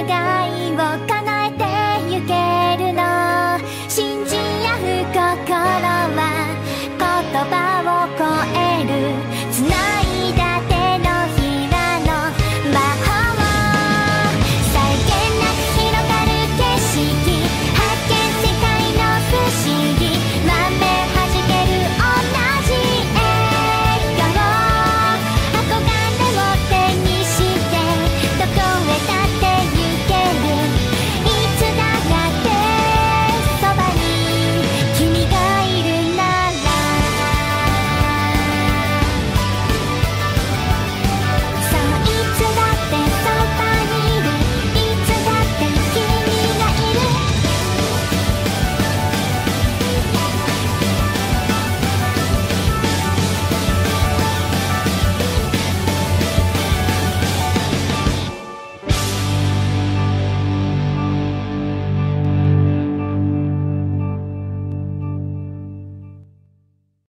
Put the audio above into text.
i got